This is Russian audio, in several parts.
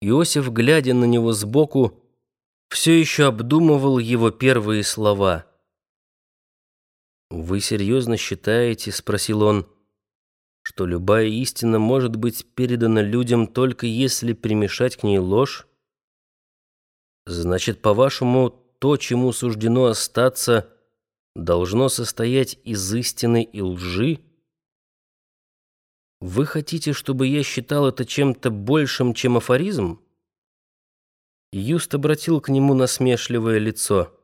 Иосиф, глядя на него сбоку, все еще обдумывал его первые слова. «Вы серьезно считаете, — спросил он, — что любая истина может быть передана людям только если примешать к ней ложь? Значит, по-вашему, то, чему суждено остаться, должно состоять из истины и лжи?» Вы хотите, чтобы я считал это чем-то большим, чем афоризм? Юст обратил к нему насмешливое лицо.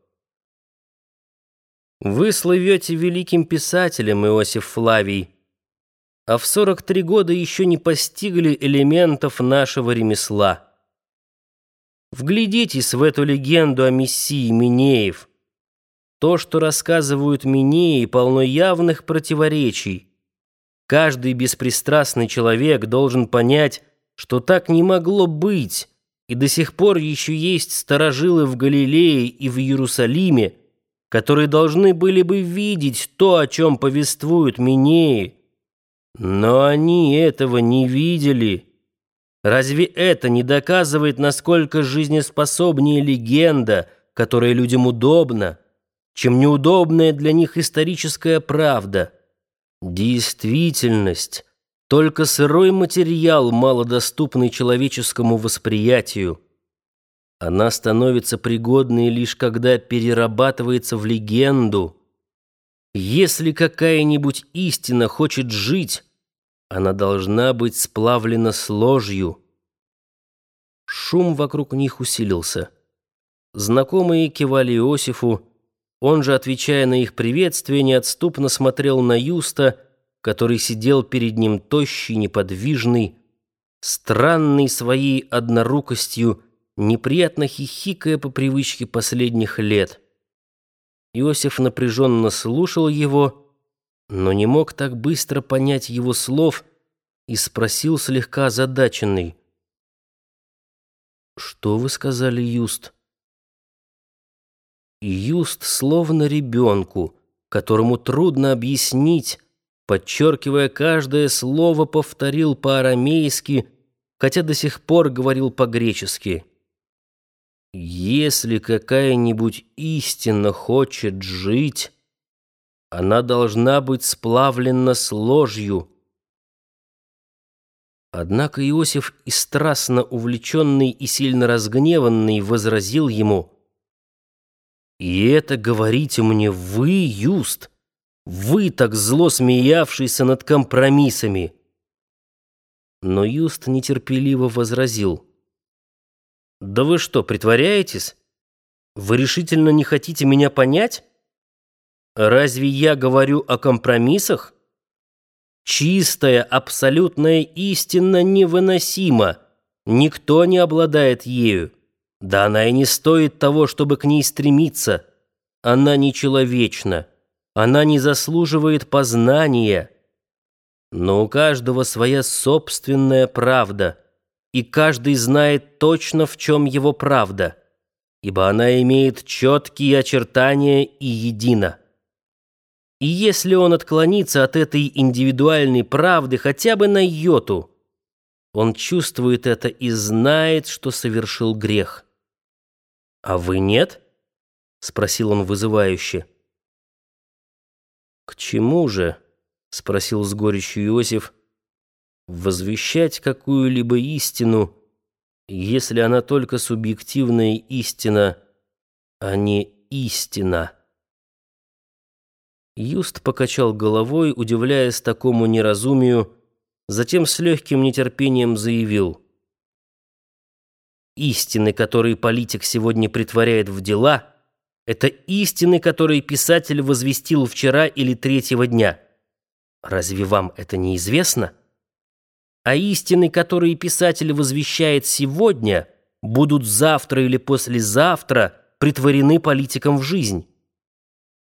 Вы слывете великим писателем, Иосиф Флавий, а в 43 года еще не постигли элементов нашего ремесла. Вглядитесь в эту легенду о мессии Минеев. То, что рассказывают Минеи, полно явных противоречий. Каждый беспристрастный человек должен понять, что так не могло быть, и до сих пор еще есть старожилы в Галилее и в Иерусалиме, которые должны были бы видеть то, о чем повествуют Минеи. Но они этого не видели. Разве это не доказывает, насколько жизнеспособнее легенда, которая людям удобна, чем неудобная для них историческая правда? Действительность — только сырой материал, малодоступный человеческому восприятию. Она становится пригодной лишь когда перерабатывается в легенду. Если какая-нибудь истина хочет жить, она должна быть сплавлена с ложью. Шум вокруг них усилился. Знакомые кивали Иосифу, он же, отвечая на их приветствие, неотступно смотрел на Юста, который сидел перед ним тощий, неподвижный, странный своей однорукостью, неприятно хихикая по привычке последних лет. Иосиф напряженно слушал его, но не мог так быстро понять его слов и спросил слегка озадаченный. «Что вы сказали, Юст?» И Юст, словно ребенку, которому трудно объяснить, подчеркивая каждое слово, повторил по-арамейски, хотя до сих пор говорил по-гречески. «Если какая-нибудь истина хочет жить, она должна быть сплавлена с ложью». Однако Иосиф, и страстно увлеченный и сильно разгневанный, возразил ему — и это говорите мне вы, Юст, вы так зло смеявшийся над компромиссами. Но Юст нетерпеливо возразил. Да вы что, притворяетесь? Вы решительно не хотите меня понять? Разве я говорю о компромиссах? Чистая, абсолютная истина невыносима. Никто не обладает ею. Да она и не стоит того, чтобы к ней стремиться. Она нечеловечна. Она не заслуживает познания. Но у каждого своя собственная правда, и каждый знает точно, в чем его правда, ибо она имеет четкие очертания и едино. И если он отклонится от этой индивидуальной правды хотя бы на йоту, он чувствует это и знает, что совершил грех. «А вы нет?» — спросил он вызывающе. «К чему же?» — спросил с горечью Иосиф. «Возвещать какую-либо истину, если она только субъективная истина, а не истина». Юст покачал головой, удивляясь такому неразумию, затем с легким нетерпением заявил — Истины, которые политик сегодня притворяет в дела, это истины, которые писатель возвестил вчера или третьего дня. Разве вам это не известно? А истины, которые писатель возвещает сегодня, будут завтра или послезавтра притворены политиком в жизнь.